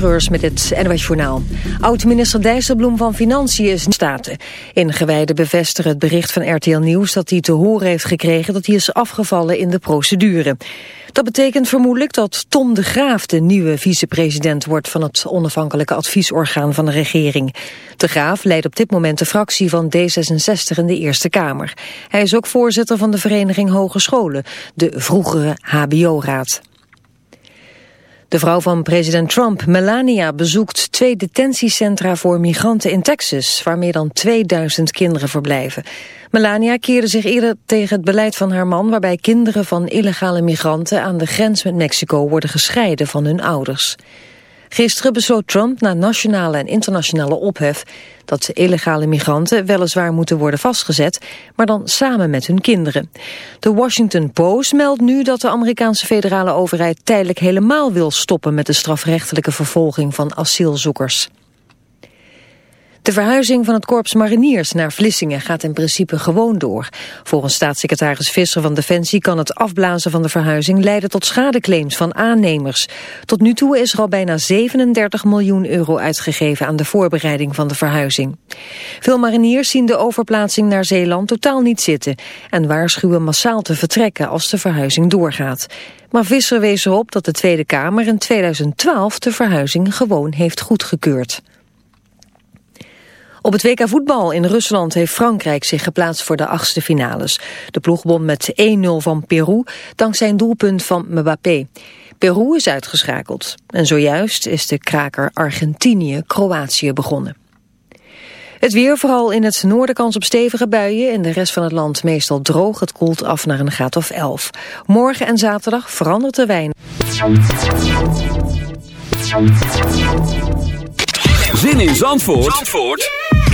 Schreurs met het NWS Journaal. Oud-minister Dijsselbloem van Financiën is in staten. Ingewijden bevestigen het bericht van RTL Nieuws dat hij te horen heeft gekregen dat hij is afgevallen in de procedure. Dat betekent vermoedelijk dat Tom de Graaf de nieuwe vicepresident wordt van het onafhankelijke adviesorgaan van de regering. De Graaf leidt op dit moment de fractie van D66 in de Eerste Kamer. Hij is ook voorzitter van de Vereniging Hogescholen, de vroegere HBO-raad. De vrouw van president Trump, Melania, bezoekt twee detentiecentra voor migranten in Texas, waar meer dan 2000 kinderen verblijven. Melania keerde zich eerder tegen het beleid van haar man, waarbij kinderen van illegale migranten aan de grens met Mexico worden gescheiden van hun ouders. Gisteren besloot Trump na nationale en internationale ophef dat illegale migranten weliswaar moeten worden vastgezet, maar dan samen met hun kinderen. De Washington Post meldt nu dat de Amerikaanse federale overheid tijdelijk helemaal wil stoppen met de strafrechtelijke vervolging van asielzoekers. De verhuizing van het korps mariniers naar Vlissingen gaat in principe gewoon door. Volgens staatssecretaris Visser van Defensie kan het afblazen van de verhuizing leiden tot schadeclaims van aannemers. Tot nu toe is er al bijna 37 miljoen euro uitgegeven aan de voorbereiding van de verhuizing. Veel mariniers zien de overplaatsing naar Zeeland totaal niet zitten en waarschuwen massaal te vertrekken als de verhuizing doorgaat. Maar Visser wees erop dat de Tweede Kamer in 2012 de verhuizing gewoon heeft goedgekeurd. Op het WK voetbal in Rusland heeft Frankrijk zich geplaatst voor de achtste finales. De ploeg won met 1-0 van Peru dankzij een doelpunt van Mbappé. Peru is uitgeschakeld. En zojuist is de kraker Argentinië-Kroatië begonnen. Het weer, vooral in het noorden kans op stevige buien. In de rest van het land meestal droog. Het koelt af naar een graad of 11. Morgen en zaterdag verandert er weinig. Zin in Zandvoort, Zandvoort?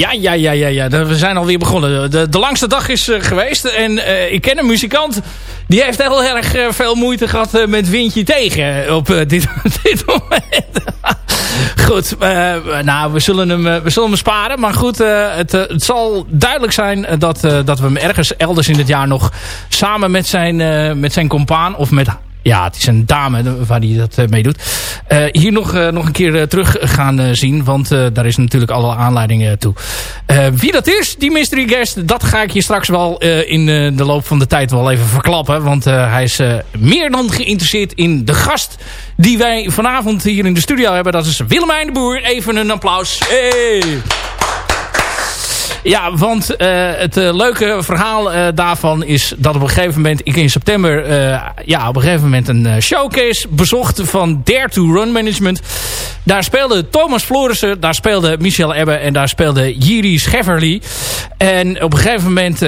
Ja, ja, ja, ja, ja. We zijn alweer begonnen. De, de langste dag is uh, geweest. En uh, ik ken een muzikant Die heeft heel erg veel moeite gehad met windje tegen op dit, dit moment. goed, nou, we zullen, hem, we zullen hem sparen. Maar goed, het, het zal duidelijk zijn dat, dat we hem ergens elders in het jaar nog samen met zijn, met zijn compaan of met ja, het is een dame waar hij dat uh, mee doet. Uh, hier nog, uh, nog een keer terug gaan zien. Want daar is natuurlijk alle aanleidingen toe. wie dat is, die mystery guest, dat ga ik je straks wel in de loop van de tijd wel even verklappen. Want hij is meer dan geïnteresseerd in de gast die wij vanavond hier in de studio hebben. Dat is Willemijn de Boer. Even een applaus. Hey! Ja, want uh, het uh, leuke verhaal uh, daarvan is dat op een gegeven moment... ik in september ja, op een gegeven moment een showcase bezocht van Dare to Run Management. Daar speelde Thomas Florissen, daar speelde Michel Ebbe en daar speelde Jiri Schefferly. En op een gegeven moment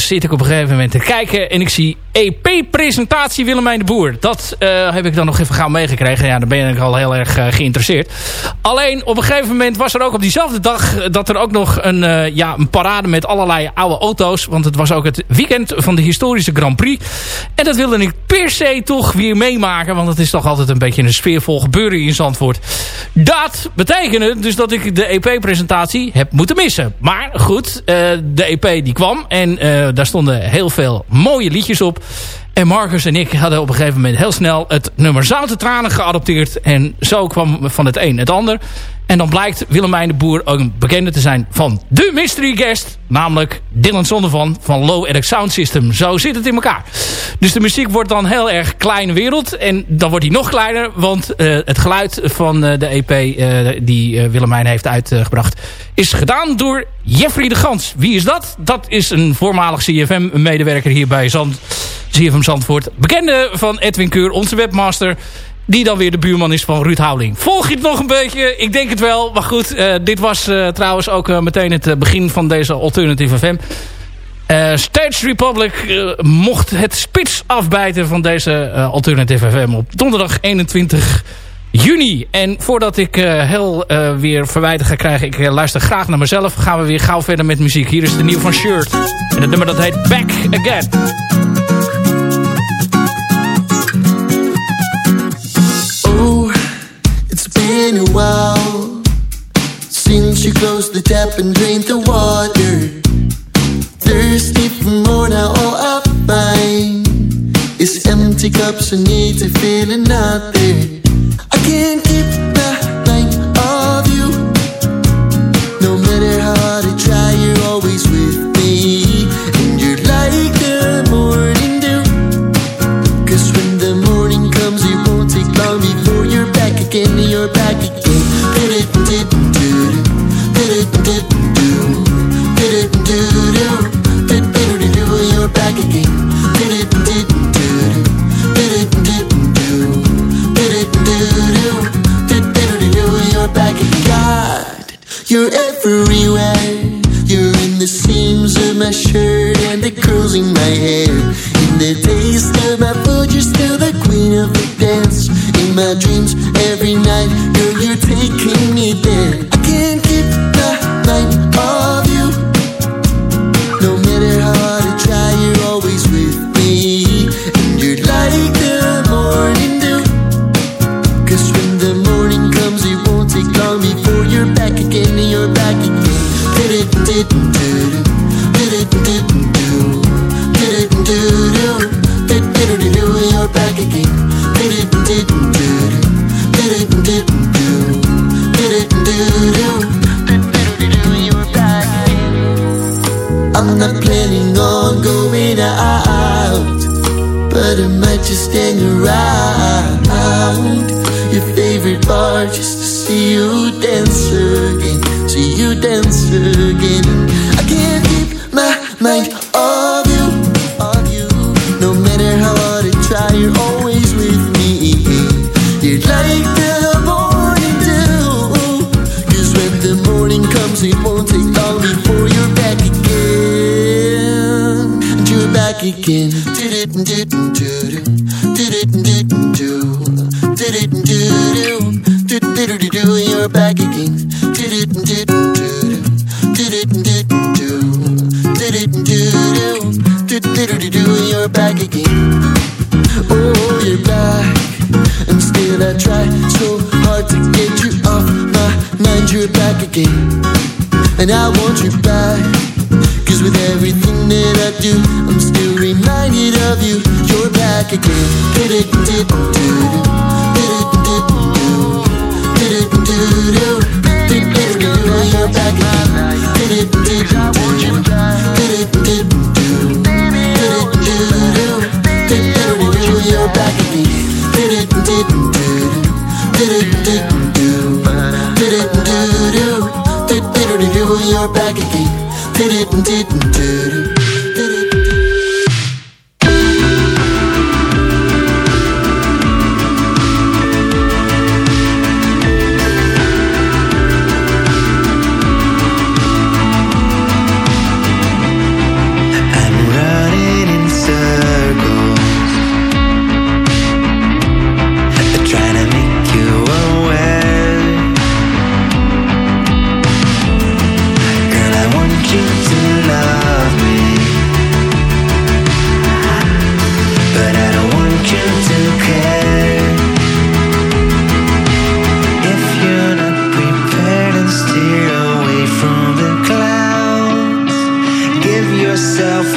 zit ik op een gegeven moment te kijken en ik zie EP-presentatie Willemijn de Boer. Dat heb ik dan nog even gauw meegekregen. Ja, dan ben ik al heel erg geïnteresseerd. Alleen op een gegeven moment was er ook op diezelfde dag dat er ook nog een... ja, een parade met allerlei oude auto's. Want het was ook het weekend van de historische Grand Prix. En dat wilde ik per se toch weer meemaken. Want het is toch altijd een beetje een sfeervol gebeuren in Zandvoort. Dat betekende dus dat ik de EP-presentatie heb moeten missen. Maar goed, uh, de EP die kwam. En uh, daar stonden heel veel mooie liedjes op. En Marcus en ik hadden op een gegeven moment heel snel het nummer Zoute Tranen geadopteerd. En zo kwam van het een het ander. En dan blijkt Willemijn de Boer ook een bekende te zijn van de mystery guest. Namelijk Dylan Zondervan van Low Eric Sound System. Zo zit het in elkaar. Dus de muziek wordt dan heel erg kleine wereld. En dan wordt die nog kleiner. Want uh, het geluid van uh, de EP eh, die Willemijn heeft uitgebracht... is gedaan door Jeffrey de Gans. Wie is dat? Dat is een voormalig CFM-medewerker hier bij Zand, CFM Zandvoort. Bekende van Edwin Keur, onze webmaster... Die dan weer de buurman is van Ruud Houweling. Volg je het nog een beetje? Ik denk het wel. Maar goed, uh, dit was uh, trouwens ook uh, meteen het begin van deze Alternative FM. Stage Republic mocht het spits afbijten van deze Alternative FM op donderdag 21 juni. En voordat ik heel weer verwijten ga krijgen, ik luister graag naar mezelf, gaan we weer gauw verder met muziek. Hier is de nieuw van Shirt. En het nummer dat heet Back Again. Been a while since you closed the tap and drained the water. Thirsty for more now, all I find is empty cups. I need to fill another.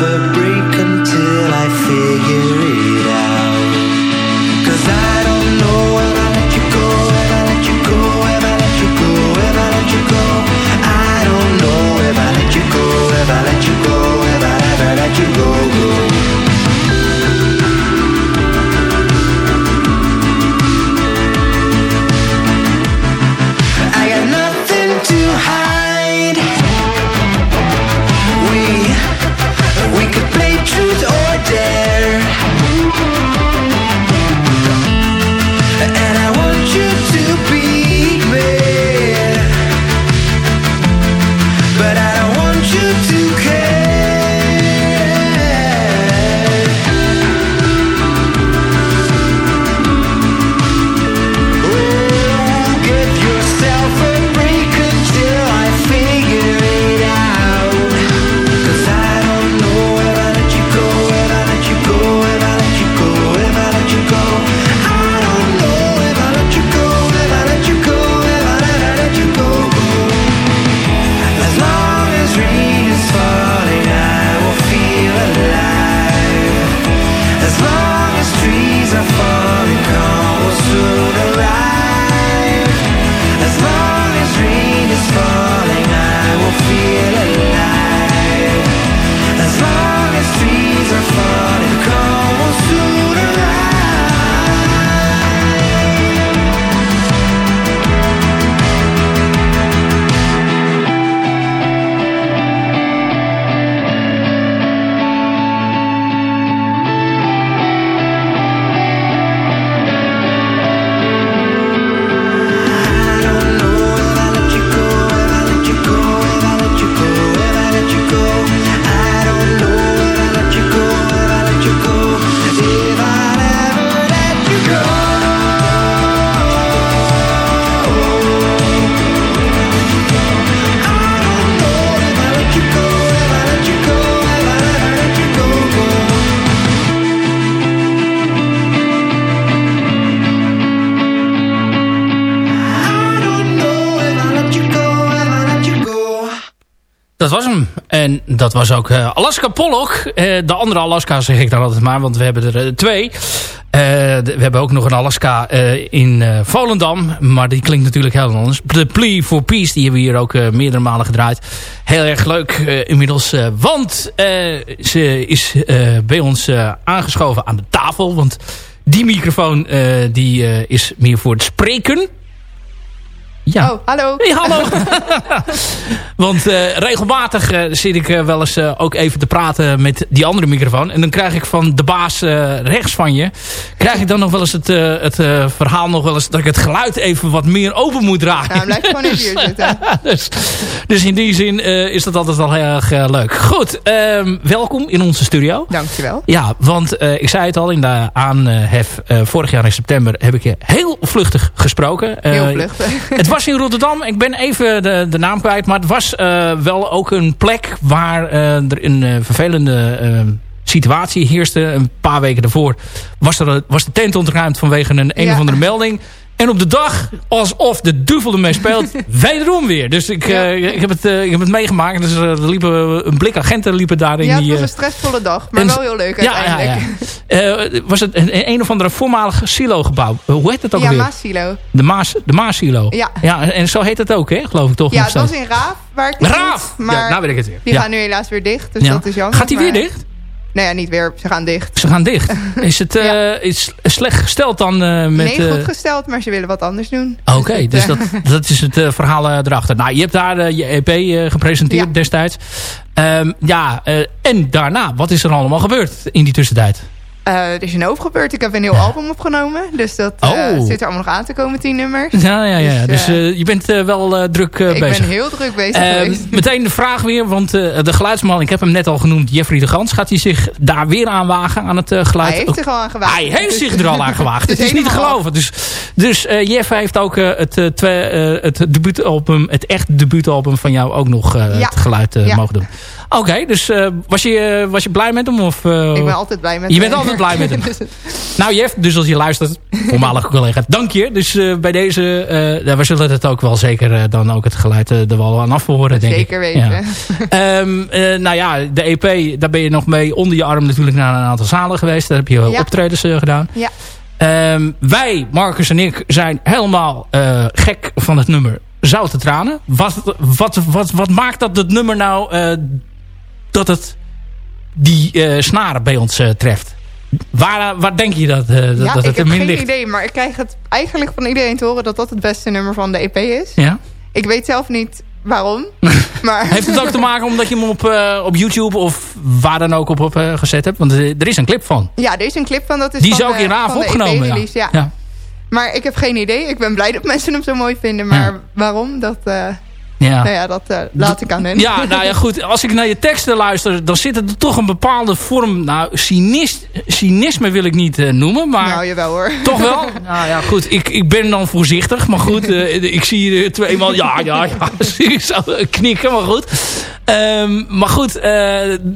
the was hem. En dat was ook eh, Alaska Pollock. Eh, de andere Alaska zeg ik dan altijd maar, want we hebben er eh, twee. De- we hebben ook nog een Alaska in Volendam. Maar die klinkt natuurlijk heel anders. The Plea for Peace, die hebben we hier ook meerdere malen gedraaid. Heel erg leuk inmiddels. want ze is bij ons aangeschoven aan de tafel. Want die microfoon die, is meer voor het spreken. Ja. Oh, hallo. Hey, hallo. Want eh, regelmatig eh, zit ik eh, wel eens ook even te praten met die andere microfoon. En dan krijg ik van de baas rechts van je... krijg ik dan nog wel eens het, het verhaal nog wel eens... dat ik het geluid even wat meer open moet draaien. Nou, blijf gewoon even hier zitten. dus, dus in die zin is dat altijd wel heel erg leuk. Goed, ehm, welkom in onze studio. Dankjewel. Ja, want ik zei het al in de aanhef vorig jaar in september... heb ik je heel vluchtig gesproken. Heel vluchtig. het was in Rotterdam. Ik ben even de, de naam kwijt. Maar het was eh, wel ook een plek waar eh, er een eh, vervelende situatie heerste. Een paar weken daarvoor was, er, was de tent ontruimd vanwege een een Ja. of andere melding. En op de dag, alsof de duivel ermee speelt, wederom weer. Dus ik, eh, ik, heb, het, eh, ik heb het meegemaakt. Dus, eh, er liepen een blik agenten liepen daar in Ja, het die... was een stressvolle dag, maar en- wel heel leuk ja, ja, uiteindelijk. ja. Was het een, een of andere voormalig silo-gebouw? Hoe heet het ook Ja, weer? Maasilo. De Maas, de Maas-silo. Ja. ja. En zo heet het ook, hè? Geloof ik toch? Ja, het was in Raaf waar ik Raaf! maar ja, nou weet ik het weer. die ja. gaan nu helaas weer dicht, dus Ja. dat is jammer. Gaat die weer dicht? Nee, ja, niet weer. Ze gaan dicht. Ze gaan dicht. Is het eh, is slecht gesteld dan eh, met... nee, eh, goed gesteld, maar ze willen wat anders doen. Oké, dus eh, dat, dat is het eh, verhaal eh, erachter. Nou, je hebt daar eh, je EP eh, gepresenteerd Ja. destijds. Ehm, ja, eh, en daarna, wat is er allemaal gebeurd in die tussentijd? Eh, er is een hoop gebeurd. Ik heb een nieuw album opgenomen. Dus dat eh, Oh. zit er allemaal nog aan te komen, tien nummers. Ja, ja, ja. Dus, Dus eh, je bent wel druk eh, ik bezig. ben heel druk bezig geweest. meteen de vraag weer, want de geluidsman, ik heb hem net al genoemd, Jeffrey de Gans. Gaat hij zich daar weer aan wagen aan het geluid? Hij heeft zich al aan gewaagd. Hij heeft Dus- zich er al aan gewaagd. Het is niet te geloven. Dus, dus Jeff heeft ook het, twee, het debuutalbum, het echt debuutalbum van jou ook nog Ja. het geluid Ja. mogen doen. Oké, dus was, je, was je blij met hem? Of, Ik ben altijd blij met Je hem. bent altijd blij met hem. Nou Jeff, dus als je luistert, voormalige collega, dank je. Dus eh, bij deze, eh, we zullen het ook wel zeker eh, dan ook het geluid er wel aan afhoren, denk ik. Zeker weten. Ja. Ehm, eh, nou ja, de EP, daar ben je nog mee onder je arm natuurlijk naar een aantal zalen geweest. Daar heb je Ja. optredens gedaan. Ja. Ehm, wij, Marcus en ik, zijn helemaal gek van het nummer Zoute Tranen. Wat, wat, wat, wat maakt dat het nummer nou dat het die eh, snaren bij ons treft? Waar, waar denk je dat, eh, dat, Ja, dat ik het heb geen ligt? idee, maar ik krijg het eigenlijk van iedereen te horen dat dat het beste nummer van de EP is. Ja? Ik weet zelf niet waarom, maar... Heeft het ook te maken omdat je hem op, eh, op YouTube of waar dan ook op, op eh, gezet hebt? Want eh, er is een clip van. Ja, er is een clip van, dat is Die is ook de, in Raaf de opgenomen. Ja. Ja. Ja. Maar ik heb geen idee. Ik ben blij dat mensen hem zo mooi vinden, maar Ja. waarom, dat, eh, Ja. nou ja, dat eh, laat ik aan hen. Ja, nou ja, goed. Als ik naar je teksten luister, dan zit er toch een bepaalde vorm... Nou, cynis, cynisme wil ik niet eh, noemen, maar... Nou, jawel hoor. Toch wel? Nou ja, goed. Ik, ik ben dan voorzichtig. Maar goed, eh, ik zie hier twee man... Ja, ja, ja. zie ik zo knikken, maar goed. Ehm, maar goed,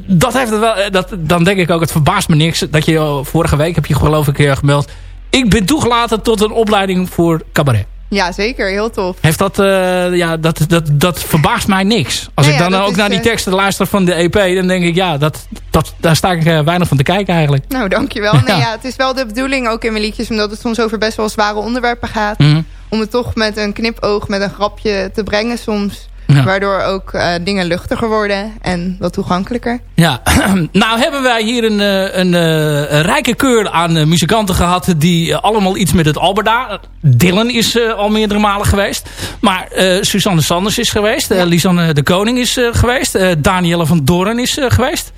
dat heeft het wel... Dat, dan denk ik ook, het verbaast me niks. Dat je vorige week heb je geloof ik gemeld... Ik ben toegelaten tot een opleiding voor cabaret. Ja, zeker. Heel tof. Heeft dat, eh, ja, dat, dat, dat verbaast mij niks. Als Nou ik dan dat ook is, naar die eh, teksten luister van de EP, dan denk ik, ja, dat, dat, daar sta ik eh, weinig van te kijken eigenlijk. Nou, dankjewel. Nee, ja, het is wel de bedoeling ook in mijn liedjes, omdat het soms over best wel zware onderwerpen gaat. Mhm. Om het toch met een knipoog, met een grapje te brengen soms. Ja. Waardoor ook eh, dingen luchtiger worden en wat toegankelijker. Ja, nou hebben wij hier een, eh, een, eh, een rijke keur aan muzikanten gehad... die allemaal iets met het Alberda... Dylan is al meerdere malen geweest. Maar Suzanne Sanders is geweest. eh, Lisanne de Koning is geweest. Danielle van Doorn is geweest.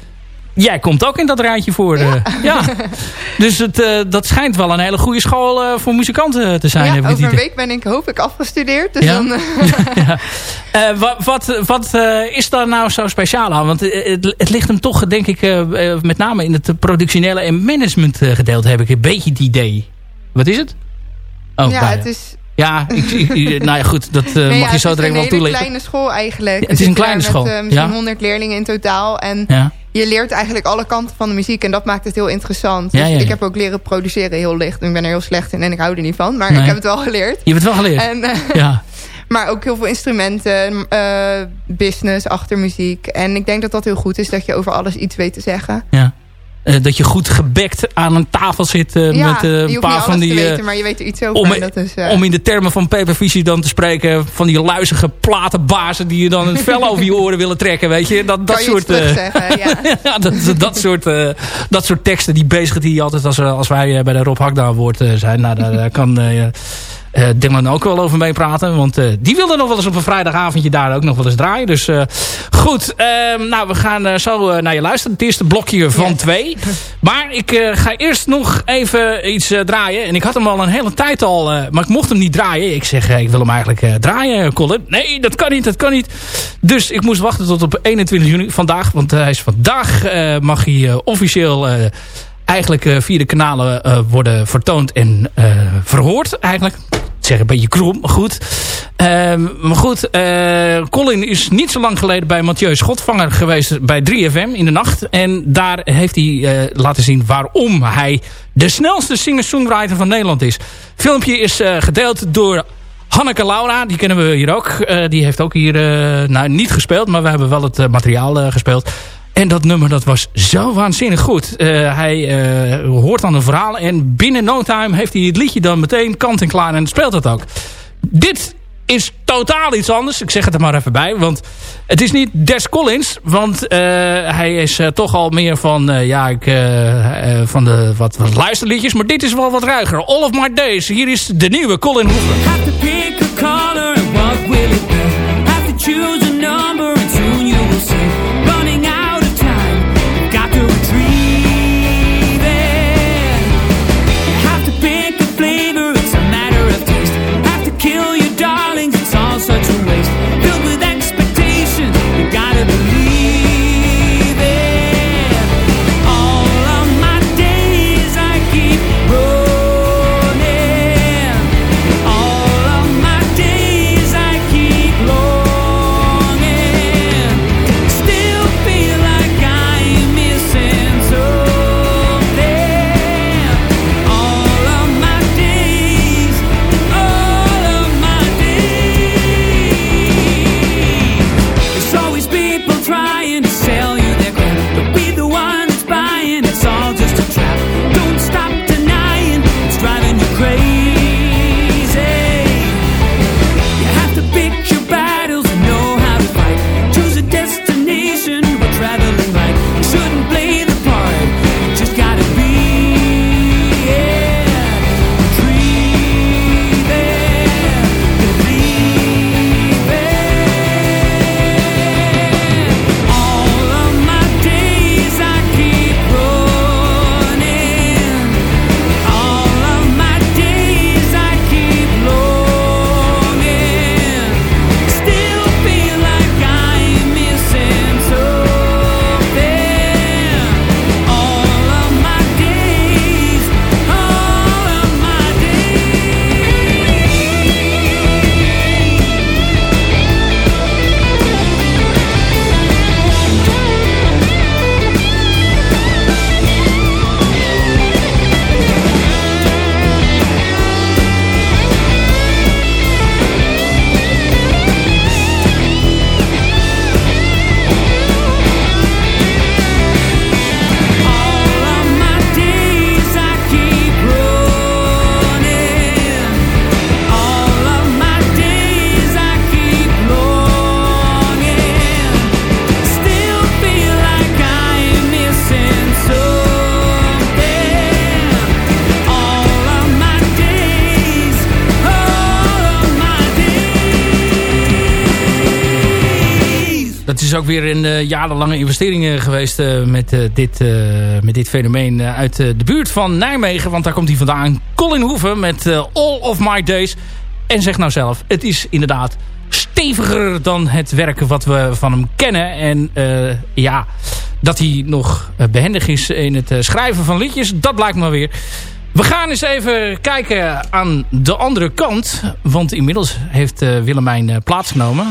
Jij komt ook in dat rijtje voor. eh, ja. Dus het, eh, dat schijnt wel een hele goede school eh, voor muzikanten te zijn. ja, heb het over een week ben ik hoop ik afgestudeerd. Dus Ja? dan, eh, ja. Wat wat, wat is daar nou zo speciaal aan? Want het, het ligt hem toch, denk ik, met name in het productionele en management gedeelte heb ik een beetje het idee. Wat is het? Oh, ja, het is, ja, ik, nou ja, goed, dat nee, mag ja, je het zo is direct een wel toelichten. kleine school eigenlijk. Ja, het is een zitten kleine school, Met, misschien ja. 100 leerlingen in totaal. En Ja, je leert eigenlijk alle kanten van de muziek. En dat maakt het heel interessant. Dus ja, ja. ik heb ook leren produceren heel licht. Ik ben er heel slecht in en ik hou er niet van. Maar Nee. ik heb het wel geleerd. je hebt het wel geleerd. En, eh, ja. Maar ook heel veel instrumenten, eh, business, achter muziek. En ik denk dat dat heel goed is, dat je over alles iets weet te zeggen. ja. Eh, dat je goed gebekt aan een tafel zit eh, ja, met eh, je een paar van die... weten, maar je weet er iets over. om, dat is, om in de termen van Pepervisie dan te spreken... van die luizige platenbazen die je dan het vel over je oren willen trekken. Weet je, dat, dat kan je soort... ja. ja, dat, dat, soort, dat soort teksten die bezig die altijd als, als wij bij de Rob Hakda woord eh, zijn. Nou, daar kan Dylan ook wel over meepraten. Want eh, die wilde nog wel eens op een vrijdagavondje daar ook nog wel eens draaien. Dus eh, goed, ehm, nou we gaan eh, zo eh, naar je luisteren. Het eerste blokje van Ja. twee. Maar ik eh, ga eerst nog even iets eh, draaien. En ik had hem al een hele tijd al, eh, maar ik mocht hem niet draaien. Ik zeg, eh, ik wil hem eigenlijk eh, draaien, Colin. Nee, dat kan niet, dat kan niet. Dus ik moest wachten tot op 21 juni vandaag. Want hij is vandaag, eh, mag hij eh, officieel... eigenlijk eh, via de kanalen eh, worden vertoond en eh, verhoord eigenlijk. Zeggen, een beetje krom. Maar goed. Ehm, maar goed, eh, Colin is niet zo lang geleden bij Mathieu Schotvanger geweest bij 3FM in de nacht. En daar heeft hij laten zien waarom hij de snelste singer-songwriter van Nederland is. filmpje is gedeeld door Hanneke Laura, die kennen we hier ook. Die heeft ook hier nou, niet gespeeld, maar we hebben wel het materiaal gespeeld. En dat nummer dat was zo waanzinnig goed. Eh, hij eh, hoort dan een verhaal en binnen no time heeft hij het liedje dan meteen kant en klaar en speelt het ook. Dit is totaal iets anders. Ik zeg het er maar even bij. Want het is niet Des Collins. Want eh, hij is toch al meer van, ja, ik, van de wat, wat luisterliedjes. Maar dit is wel wat ruiger. All of my days. Hier is de nieuwe Colin Hoover. Ook weer een eh, jarenlange investering geweest eh, met, eh, dit, eh, met dit fenomeen eh, uit eh, de buurt van Nijmegen. Want daar komt hij vandaan. Colin Hoeven met eh, All of My Days. En zeg nou zelf, het is inderdaad steviger dan het werk wat we van hem kennen. En eh, ja, dat hij nog eh, behendig is in het eh, schrijven van liedjes, dat blijkt maar weer. We gaan eens even kijken aan de andere kant. Want inmiddels heeft eh, Willemijn eh, plaatsgenomen.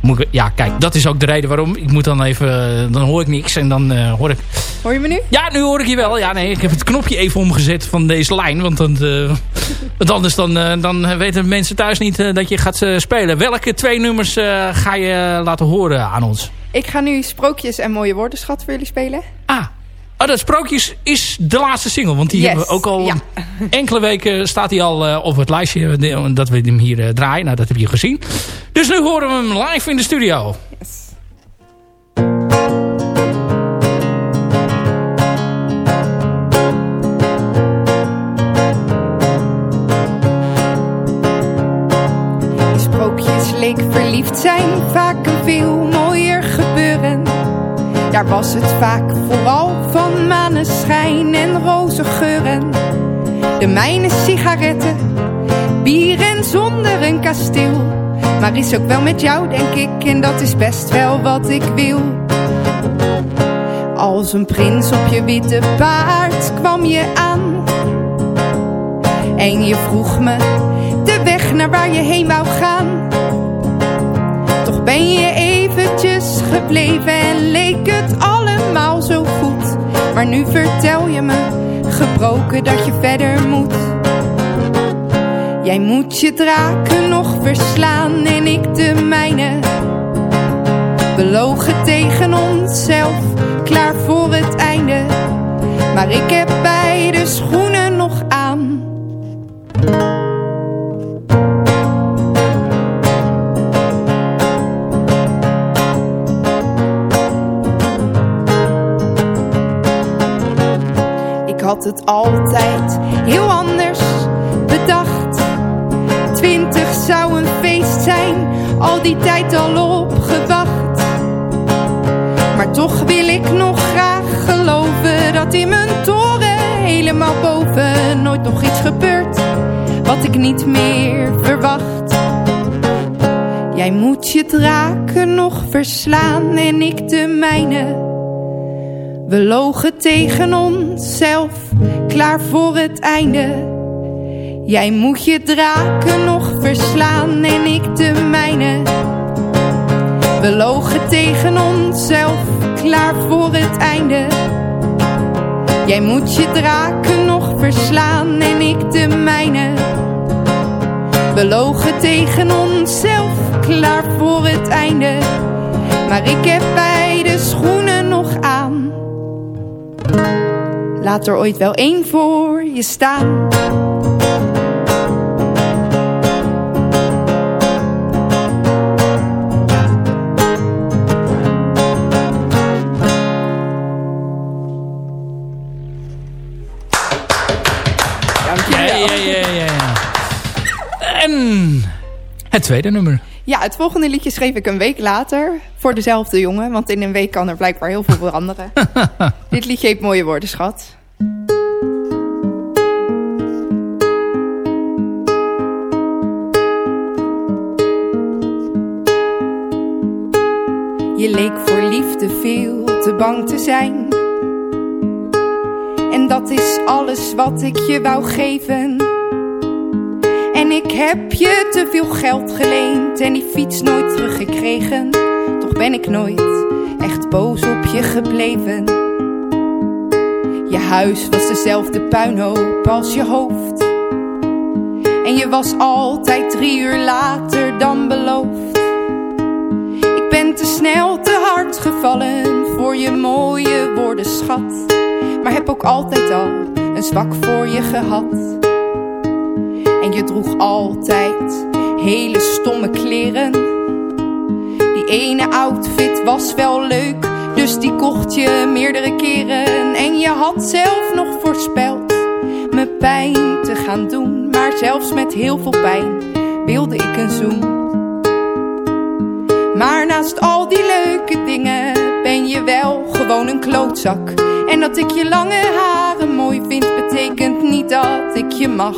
Moet ik, ja, kijk, dat is ook de reden waarom. Ik moet dan even, eh, dan hoor ik niks en dan eh, hoor ik... Hoor je me nu? Ja, nu hoor ik je wel. Ja, nee, ik heb het knopje even omgezet van deze lijn. Want, dan, eh, want anders dan, dan weten mensen thuis niet dat je gaat spelen. Welke twee nummers ga je laten horen aan ons? Ik ga nu Sprookjes en Mooie Woordenschat voor jullie spelen. Ah, oh, dat Sprookjes is de laatste single. Want die Yes, hebben we ook al ja. enkele weken staat hij al eh, op het lijstje eh, dat we hem hier eh, draaien. Nou, dat heb je gezien. Dus nu horen we hem live in de studio. Yes. Sprookjes leek verliefd zijn vaak een gebeuren. Daar was het vaak vooral van maneschijn en roze geuren. De mijne sigaretten, bier en zonder een kasteel. Maar is ook wel met jou, denk ik, en dat is best wel wat ik wil. Als een prins op je witte paard kwam je aan. En je vroeg me de weg naar waar je heen wou gaan. Ben je eventjes gebleven en leek het allemaal zo goed. Maar nu vertel je me gebroken dat je verder moet. Jij moet je draken nog verslaan en ik de mijne. We logen tegen onszelf, klaar voor het einde. Maar ik heb beide schoenen had het altijd heel anders bedacht. Twintig zou een feest zijn, al die tijd al opgewacht. Maar toch wil ik nog graag geloven dat in mijn toren helemaal boven nooit nog iets gebeurt wat ik niet meer verwacht. Jij moet je draken nog verslaan en ik de mijne. We logen tegen onszelf, klaar voor het einde. Jij moet je draken nog verslaan en ik de mijne. We logen tegen onszelf, klaar voor het einde. Jij moet je draken nog verslaan en ik de mijne. We logen tegen onszelf, klaar voor het einde. Maar ik heb beide schoenen Laat er ooit wel één voor je staan. Ja, ja, ja, ja, ja. En het tweede nummer. Ja, het volgende liedje schreef ik een week later voor dezelfde jongen. Want in een week kan er blijkbaar heel veel veranderen. Dit liedje heeft mooie woorden, schat. Je leek voor liefde veel te bang te zijn. En dat is alles wat ik je wou geven. En ik heb je te veel geld geleend en die fiets nooit teruggekregen. Toch ben ik nooit echt boos op je gebleven. Je huis was dezelfde puinhoop als je hoofd. En je was altijd drie uur later dan beloofd. Ik ben te snel te hard gevallen voor je mooie woorden, schat. Maar heb ook altijd al een zwak voor je gehad. En je droeg altijd hele stomme kleren. Die ene outfit was wel leuk, dus die kocht je meerdere keren. En je had zelf nog voorspeld me pijn te gaan doen. Maar zelfs met heel veel pijn wilde ik een zoen. Maar naast al die leuke dingen ben je wel gewoon een klootzak. En dat ik je lange haren mooi vind, betekent niet dat ik je mag.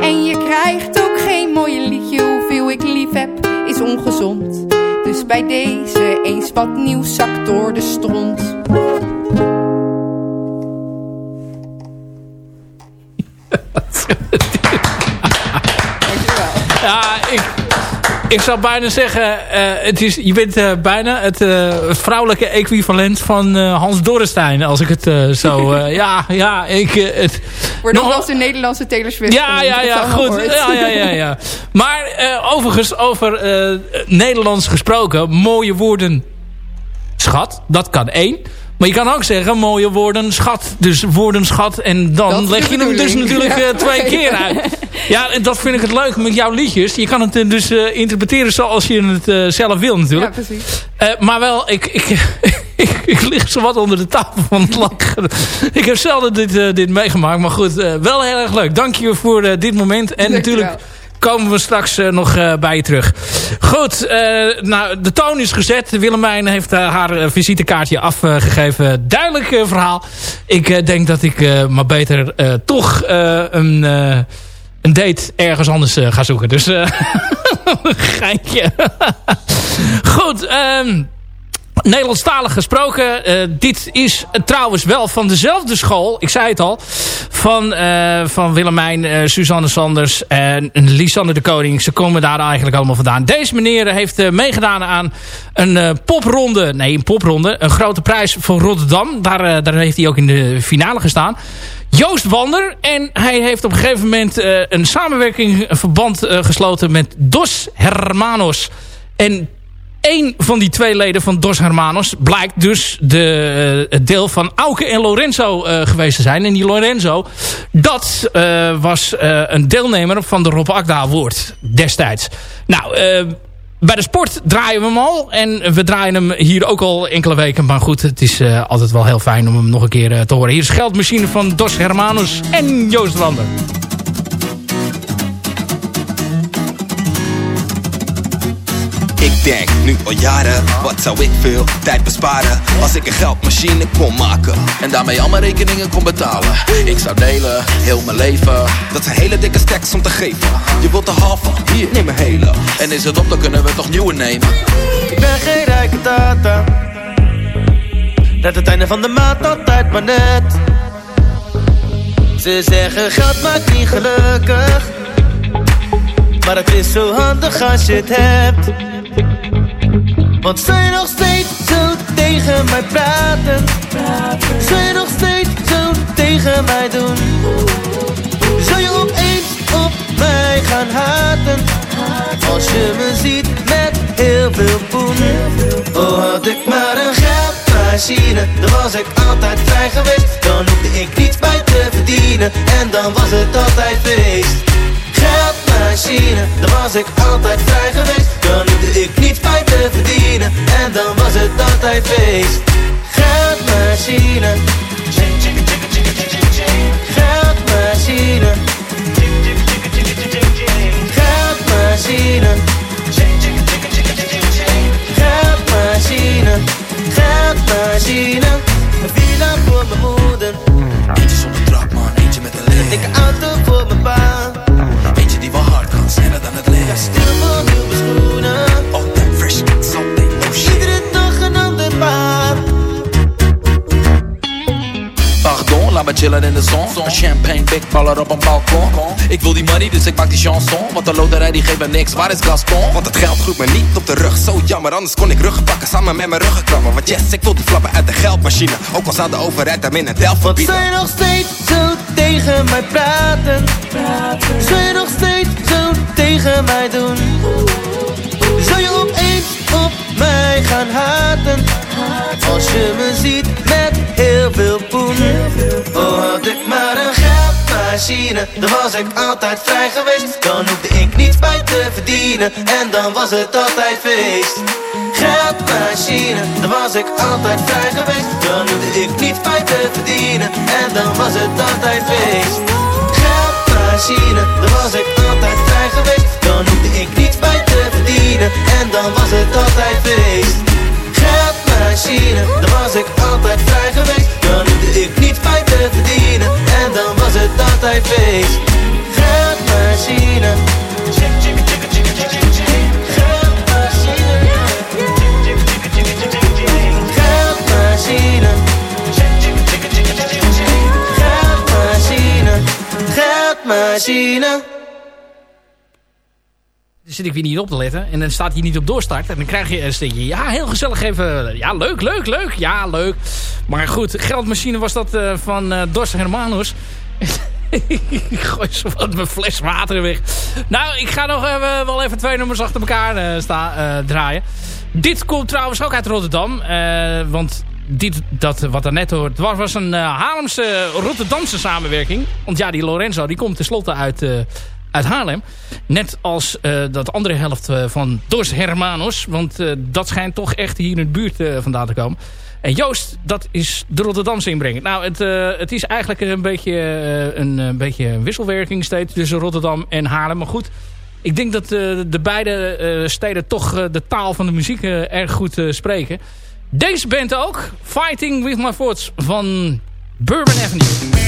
En je krijgt ook geen mooie liedje, hoeveel ik lief heb is ongezond. Dus bij deze eens wat nieuw zak door de stront. Ja, ik, ik zou bijna zeggen, eh, het is, je bent eh, bijna het, eh, vrouwelijke equivalent van Hans Dorrestein. Als ik het zo... ja, ja, ik... het, Wordt nog eens de Nederlandse Taylor Swift ja, ja, ja, goed. Ja, ja, ja, ja. Maar overigens, over Nederlands gesproken, mooie woorden, schat, dat kan één. Maar je kan ook zeggen, mooie woorden, schat. Dus woorden, schat. En dan Dat leg je hem dus natuurlijk Ja. eh, twee keer uit. Ja, en dat vind ik het leuk met jouw liedjes. Je kan het eh, dus eh, interpreteren zoals je het zelf wil Ja, natuurlijk. precies. Eh, maar wel, ik, ik, ik, ik lig zo wat onder de tafel van het lachen. ik heb zelden dit, dit meegemaakt. Maar goed, wel heel erg leuk. Dank je voor dit moment. En natuurlijk komen we straks eh, nog eh, bij je terug. Goed, eh, nou, de toon is gezet. Willemijn heeft haar visitekaartje afgegeven. Duidelijk verhaal. Ik denk dat ik maar beter toch een, een date ergens anders ga zoeken. Dus geintje. Goed, ehm Nederlandstalig gesproken. Uh, dit is trouwens wel van dezelfde school. Ik zei het al. Van, uh, van Willemijn, Suzanne Sanders en Lisanne de Koning. Ze komen daar eigenlijk allemaal vandaan. Deze meneer heeft meegedaan aan een popronde. Nee, een popronde. Een grote prijs voor Rotterdam. Daar, daar heeft hij ook in de finale gestaan. Joost Wander. En hij heeft op een gegeven moment een samenwerking, een verband gesloten met Dos Hermanos. En Eén van die twee leden van Dos Hermanos blijkt dus de, uh, het deel van Auke en Lorenzo uh, geweest te zijn. En die Lorenzo, dat uh, was een deelnemer van de Rob Akda Award destijds. Nou, bij de sport draaien we hem al. En we draaien hem hier ook al enkele weken. Maar goed, het is altijd wel heel fijn om hem nog een keer te horen. Hier is Geldmachine van Dos Hermanos en Joost Wander. Denk nu al jaren, wat zou ik veel tijd besparen? Als ik een geldmachine kon maken En daarmee al mijn rekeningen kon betalen. Ik zou delen, heel mijn leven. Dat zijn hele dikke stacks om te geven. Je wilt de halve, hier, neem een hele En is het op, dan kunnen we toch nieuwe nemen. Ik ben geen rijke tata. Net het einde van de maand altijd maar net. Ze zeggen geld maakt niet gelukkig. Maar het is zo handig als je het hebt want je nog steeds zo tegen mij praten? Je nog steeds zo tegen mij doen? Zou je opeens op mij gaan haten? Als je me ziet met heel veel poen Oh had ik maar een geldmachine Dan was ik altijd vrij geweest Dan hoefde ik niets bij te verdienen En dan was het altijd feest Geldmachine, dan was ik altijd vrij geweest. Dan hoefde ik niets bij te verdienen. En dan was het altijd feest. Geldmachine Geldmachine Geldmachine Geldmachine Geldmachine baller op een balkon. Ik wil die money, dus ik maak die chanson. Want de loterij die geeft me niks, waar is Gaston? Want het geld groeit me niet op de rug, zo jammer Anders kon ik ruggen pakken, samen met mijn ruggenkrabben Want yes, ik wil die flappen uit de geldmachine. Ook al zou de overheid in een delft verbieden. zou je nog steeds zo tegen mij praten? Zou je nog steeds zo tegen mij doen? Zou je opeens op mij gaan haten? Als je me ziet met heel veel poen. Oh had ik maar een geldmachine Dan was ik altijd vrij geweest. Dan hoefde ik niets bij te verdienen. En dan was het altijd feest. Geldmachine. Dan was ik altijd vrij geweest. Dan hoefde ik niets bij te verdienen. En dan was het altijd feest. Geldmachine. Dan was ik altijd vrij geweest. Dan hoefde ik niets bij te verdienen. En dan was het altijd feest. Geldmachine. Dan was ik altijd vrij geweest. Dan hoefde ik niets bij te verdienen het altijd feest Geldmachine Geldmachine Geldmachine Geldmachine Dan zit ik weer niet op te letten. En dan staat hij niet op doorstart. En dan krijg je een stukje. Ja, heel gezellig even. Ja, leuk, leuk, leuk. Ja, leuk. Maar goed, geldmachine was dat uh, van uh, Dos Hermanos. ik gooi zo wat mijn fles water weg. Nou, ik ga nog even, wel even twee nummers achter elkaar uh, sta, draaien. Dit komt trouwens ook uit Rotterdam. want dit, dat, wat er net hoort, was, was een Haarlemse Rotterdamse samenwerking. Want ja, die Lorenzo die komt tenslotte uit, uit Haarlem. Net als dat andere helft van Dos Hermanos. Want dat schijnt toch echt hier in de buurt vandaan te komen. En Joost, dat is de Rotterdamse inbreng. Nou, het, het is eigenlijk een beetje, een, een beetje wisselwerking steeds tussen Rotterdam en Haarlem. Maar goed, ik denk dat de beide steden toch de taal van de muziek erg goed spreken. Deze band ook, Fighting With My Thoughts van Bourbon Avenue.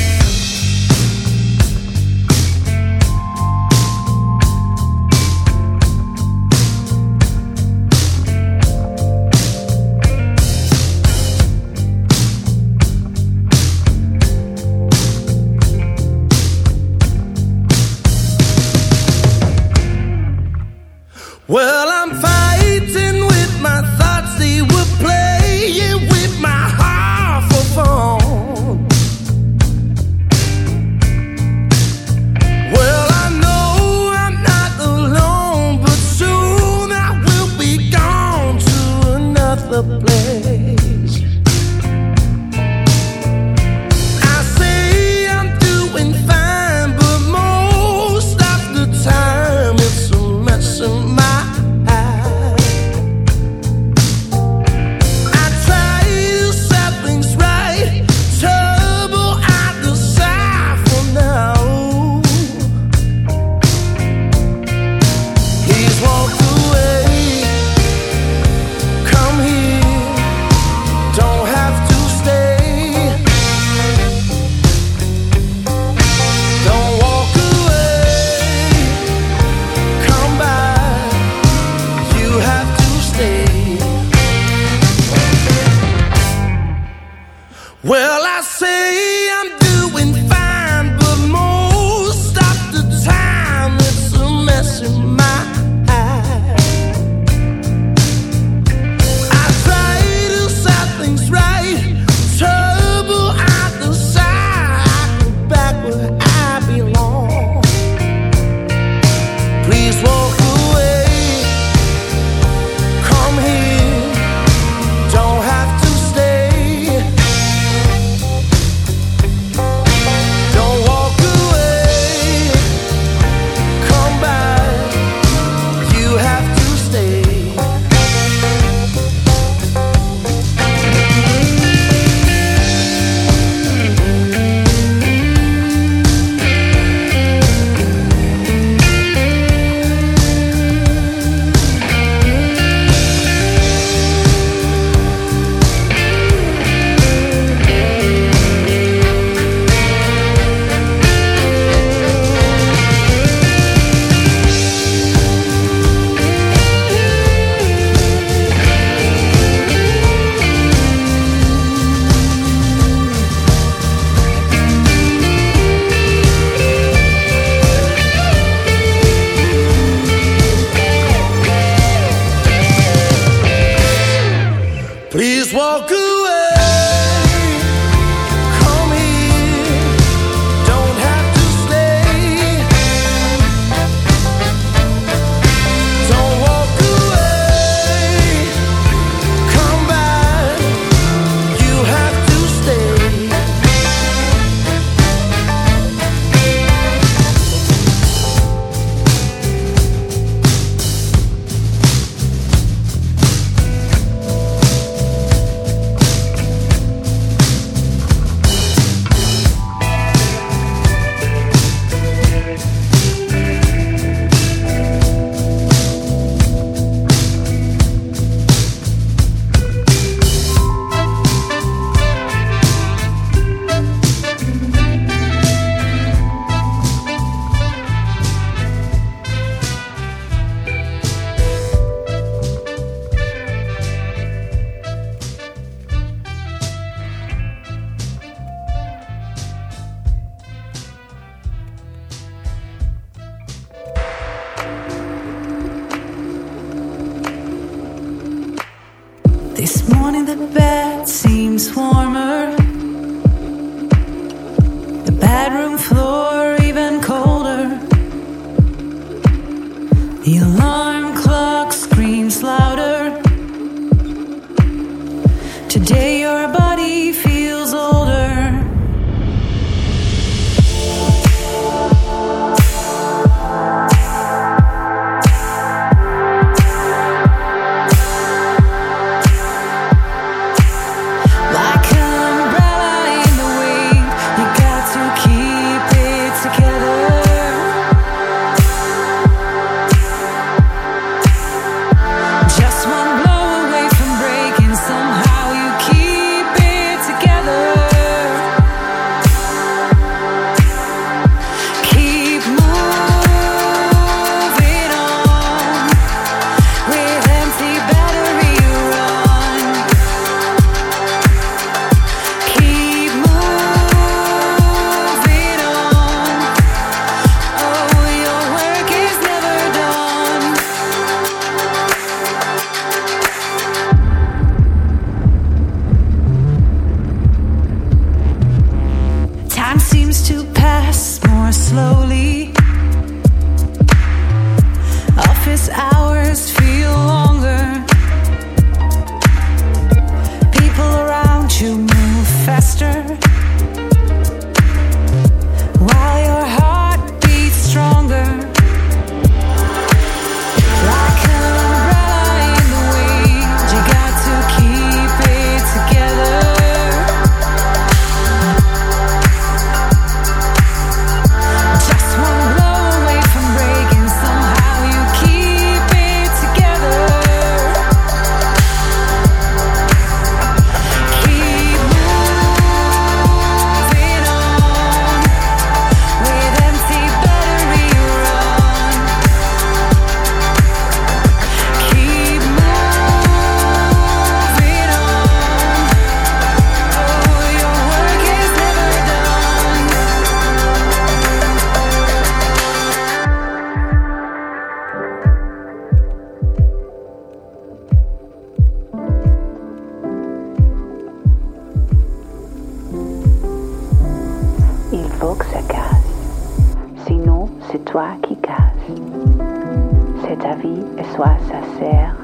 Ta vie et sois sincère,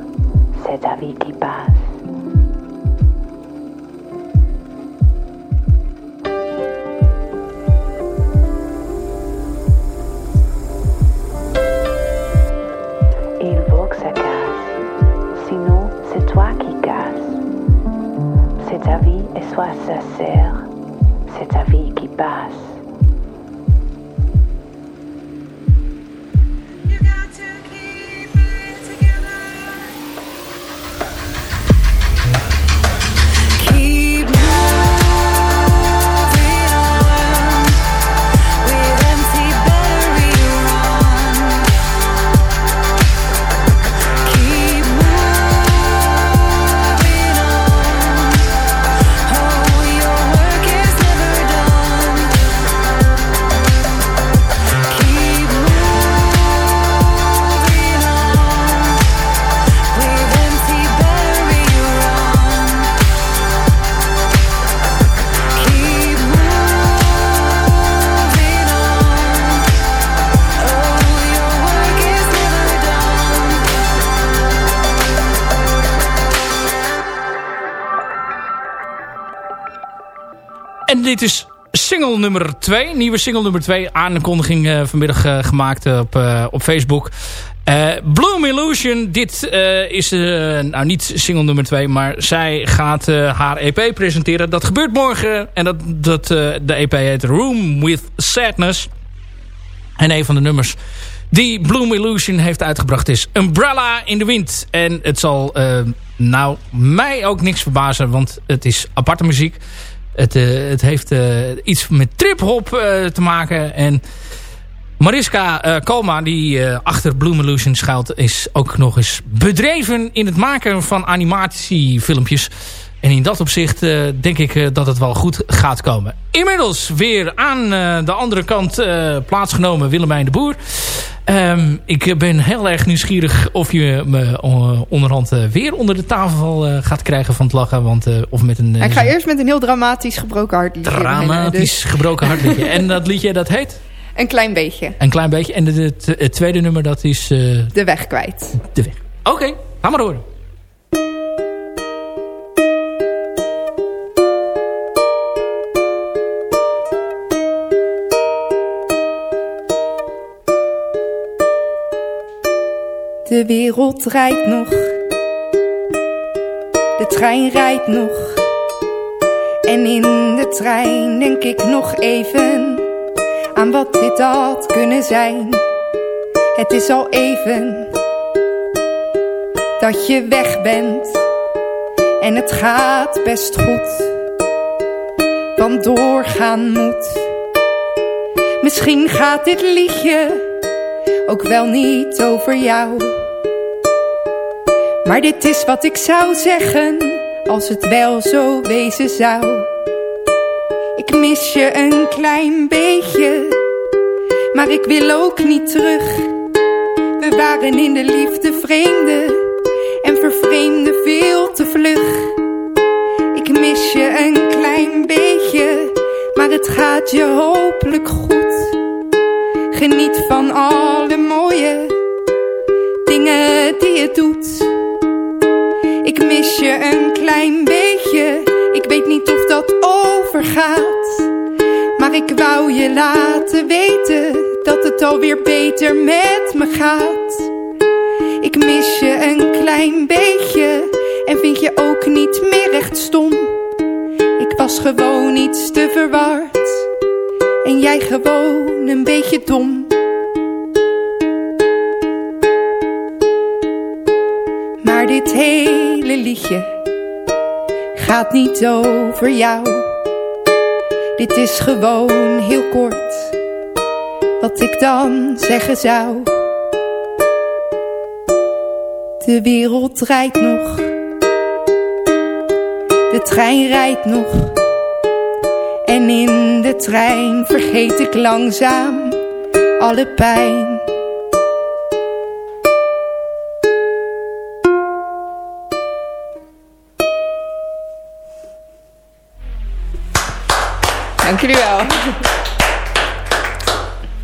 c'est ta vie qui passe. Il faut que ça casse, sinon c'est toi qui casses. C'est ta vie et sois sincère, c'est ta vie qui passe. Dit is single nummer 2. Nieuwe single nummer 2. Aankondiging eh, vanmiddag eh, gemaakt op, eh, op Facebook. Eh, Bloom Illusion. Dit is nou niet single nummer 2. Maar zij gaat haar EP presenteren. Dat gebeurt morgen. En dat, dat, de EP heet Room with Sadness. En een van de nummers die Bloom Illusion heeft uitgebracht is Umbrella in de Wind. En het zal nou mij ook niks verbazen, want het is aparte muziek. Het, eh, het heeft eh, iets met trip-hop eh, te maken. En Mariska Kalma, die achter Bloom Illusion schuilt... is ook nog eens bedreven in het maken van animatiefilmpjes. En in dat opzicht eh, denk ik eh, dat het wel goed gaat komen. Inmiddels weer aan eh, de andere kant plaatsgenomen Willemijn de Boer. Ehm, ik ben heel erg nieuwsgierig of je me onderhand weer onder de tafel gaat krijgen van het lachen. Want, of met een, Ik ga eerst met een heel dramatisch gebroken hartliedje beginnen, dramatisch dus gebroken hartliedje. en dat liedje dat heet? Een klein beetje. Een klein beetje. En het, het tweede nummer dat is De weg kwijt. De Weg. Oké, ga maar door. De wereld rijdt nog. De trein rijdt nog. En in de trein denk ik nog even aan wat dit had kunnen zijn. Het is al even dat je weg bent. En het gaat best goed. Want doorgaan moet. Misschien gaat dit liedje ook wel niet over jou. Maar dit is wat ik zou zeggen als het wel zo wezen zou. Ik mis je een klein beetje, maar ik wil ook niet terug. We waren in de liefde vreemden en vervreemden veel te vlug. Ik mis je een klein beetje, maar het gaat je hopelijk goed. Geniet van alle mooie dingen die je doet. Ik mis je een klein beetje, ik weet niet of dat overgaat. Maar ik wou je laten weten dat het alweer beter met me gaat. Ik mis je een klein beetje en vind je ook niet meer echt stom. Ik was gewoon iets te verward en jij gewoon een beetje dom. Maar dit hele liedje gaat niet over jou. Dit is gewoon heel kort wat ik dan zeggen zou. De wereld draait nog, de trein rijdt nog. En in de trein vergeet ik langzaam alle pijn. Dank wel.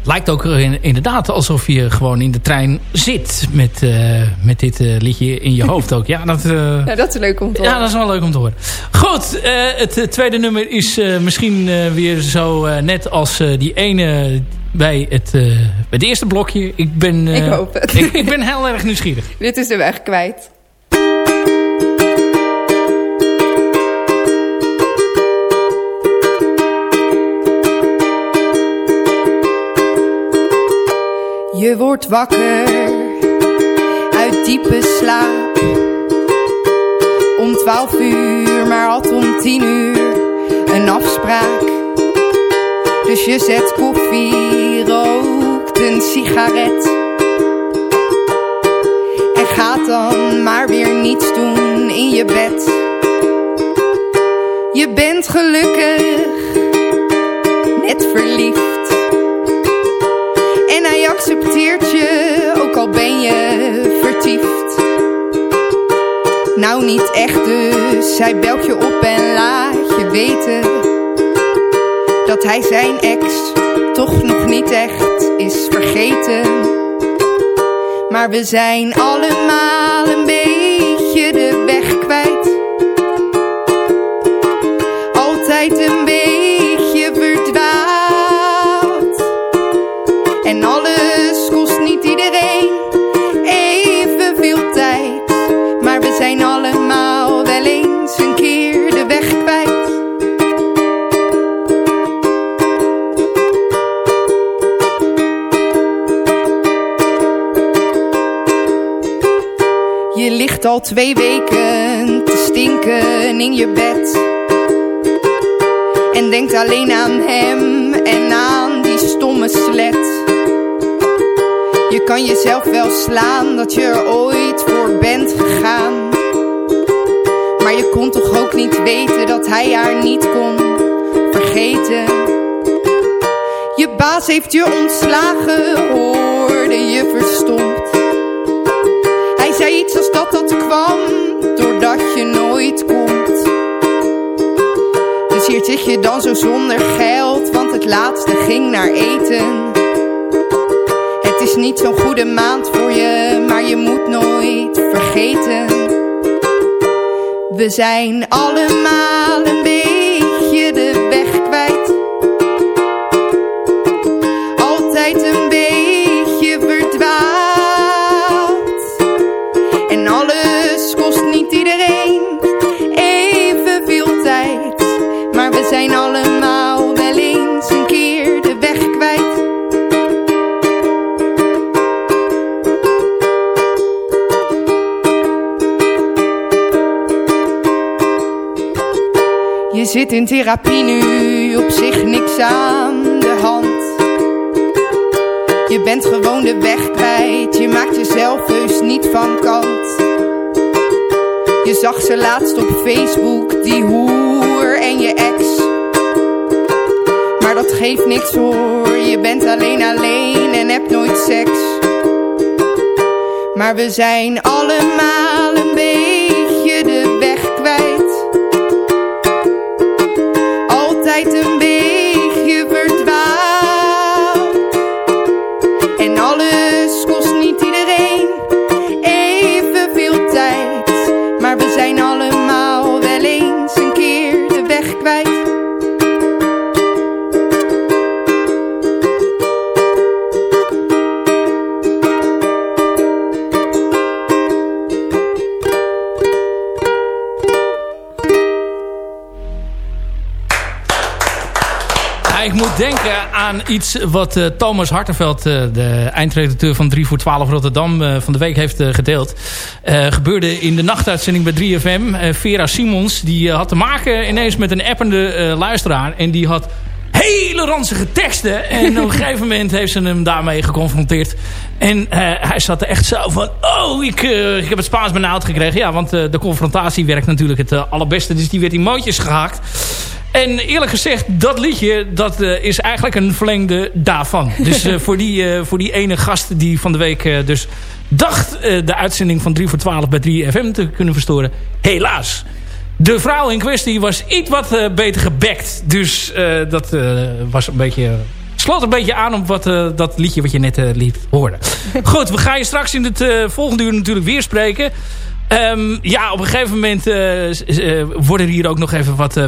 Lijkt ook in- inderdaad alsof je gewoon in de trein zit met, eh, met dit eh, liedje in je hoofd ook. Ja, dat, eh, Ja, dat is leuk om te ja, horen. dat is wel leuk om te horen. Goed, het tweede nummer is misschien weer zo net als die ene bij het, bij het eerste blokje. Ik ben, Ik hoop het. Ik, ik ben heel erg nieuwsgierig. Dit is de weg kwijt. Je wordt wakker uit diepe slaap. Om twaalf uur, maar had om tien uur een afspraak. Dus je zet koffie, rookt een sigaret. En gaat dan maar weer niets doen in je bed. Je bent gelukkig, net verliefd. Ook al ben je vertiefd. Nou niet echt dus, hij belt je op en laat je weten. Dat hij zijn ex toch nog niet echt is vergeten. Maar we zijn allemaal een beetje de weg kwijt. Altijd een al twee weken te stinken in je bed. En denkt alleen aan hem en aan die stomme slet. Je kan jezelf wel slaan dat je er ooit voor bent gegaan. Maar je kon toch ook niet weten dat hij haar niet kon vergeten. Je baas heeft je ontslagen, hoorde je verstomd. Dat dat kwam, doordat je nooit komt. Dus hier zit je dan zo zonder geld, want het laatste ging naar eten. Het is niet zo'n goede maand voor je, maar je moet nooit vergeten. We zijn allemaal een beetje zit in therapie nu, op zich niks aan de hand. Je bent gewoon de weg kwijt, je maakt jezelf heus niet van kant. Je zag ze laatst op Facebook, die hoer en je ex. Maar dat geeft niks hoor, je bent alleen alleen en hebt nooit seks. Maar we zijn allemaal denken aan iets wat eh, Thomas Hartenveld, eh, de eindredacteur van 3 voor 12 Rotterdam, eh, van de week heeft gedeeld. Gebeurde in de nachtuitzending bij 3FM. Eh, Vera Simons, die had te maken ineens met een appende luisteraar. En die had hele ranzige teksten. En op een gegeven moment heeft ze hem daarmee geconfronteerd. En hij zat er echt zo van... Oh, ik, ik heb het Spaans benauwd gekregen. Ja, want de confrontatie werkt natuurlijk het allerbeste. Dus die werd in mootjes gehaakt. En eerlijk gezegd, dat liedje dat, eh, is eigenlijk een verlengde daarvan. Dus eh, voor, die, eh, voor die ene gast die van de week dus dacht de uitzending van 3 voor 12 bij 3FM te kunnen verstoren. Helaas. De vrouw in kwestie was iets wat beter gebekt. Dus dat was een beetje sloot een beetje aan op wat, dat liedje wat je net liet horen. Goed, we gaan je straks in het volgende uur natuurlijk weer spreken. Ehm, ja, op een gegeven moment eh, worden hier ook nog even wat uh,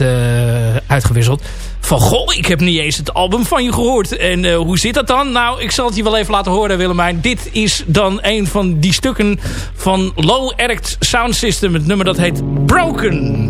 eh, uitgewisseld. Van, goh, ik heb niet eens het album van je gehoord. En hoe zit dat dan? Nou, ik zal het je wel even laten horen, Willemijn. Dit is dan een van die stukken van Low Erect Sound System. Het nummer dat heet Broken.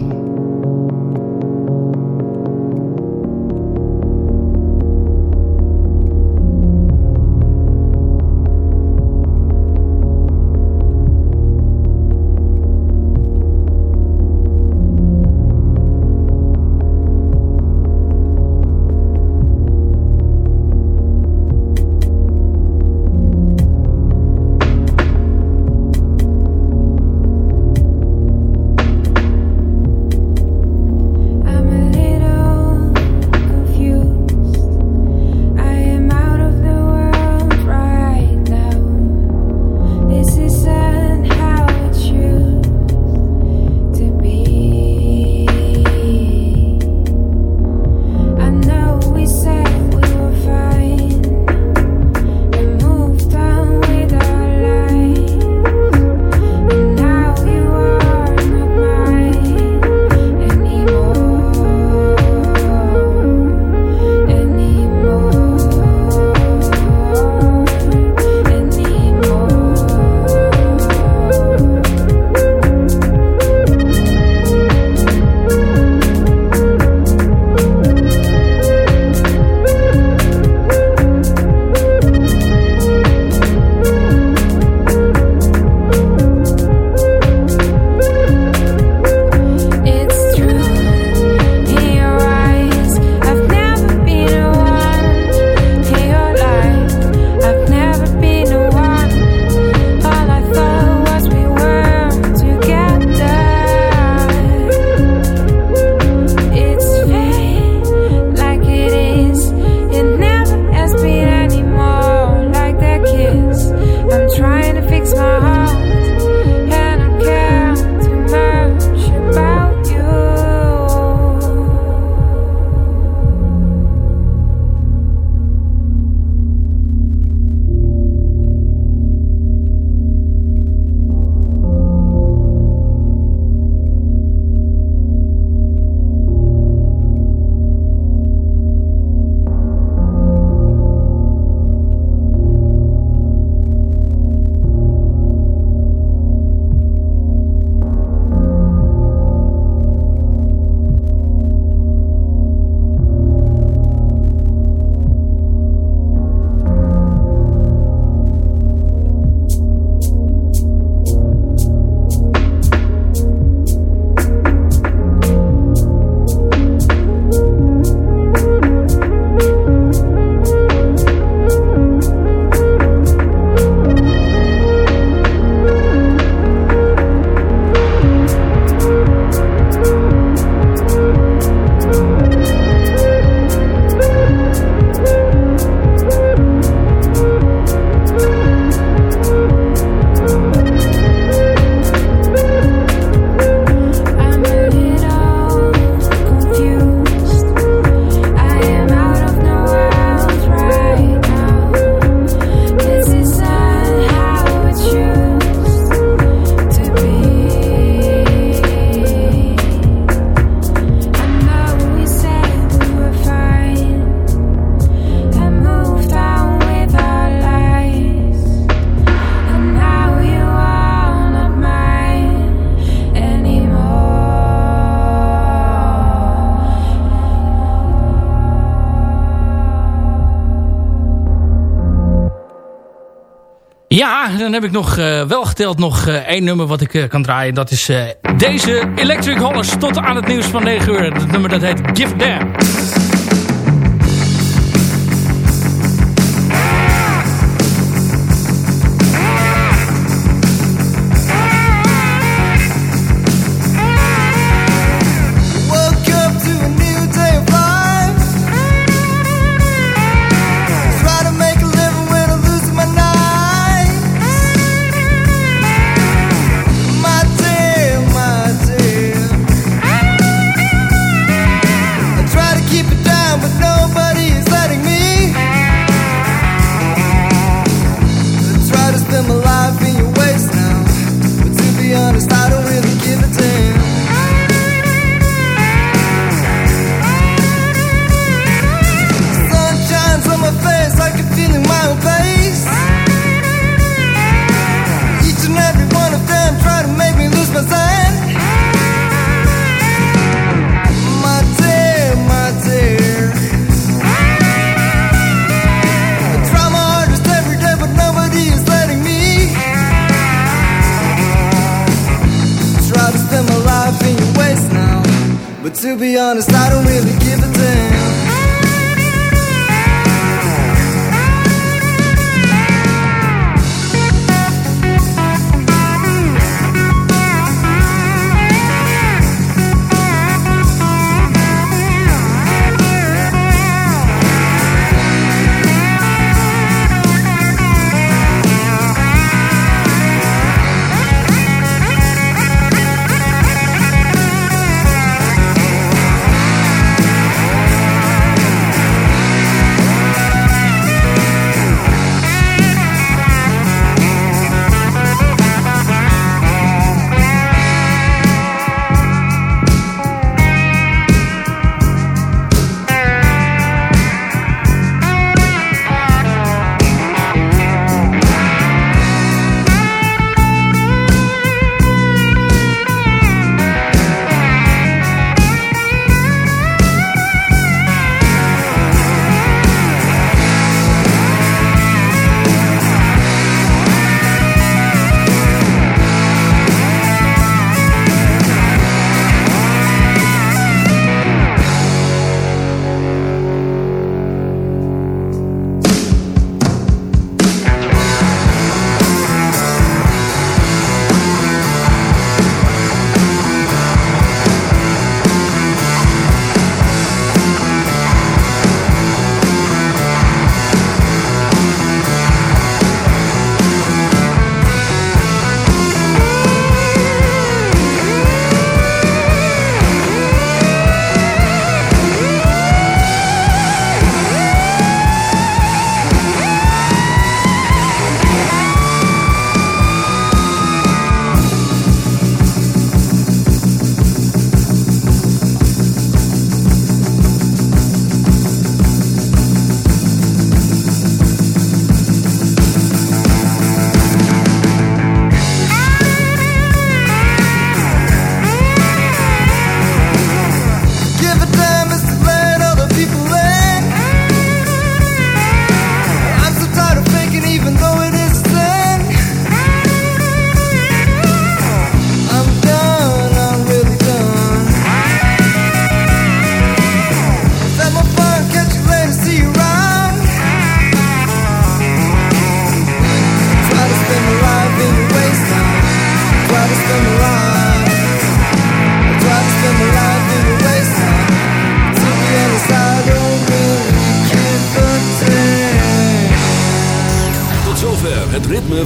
Dan heb ik nog uh, wel geteld nog uh, één nummer wat ik uh, kan draaien. Dat is deze Electric Hollers tot aan het nieuws van 9 uur. Het nummer dat heet Give Them. i don't really.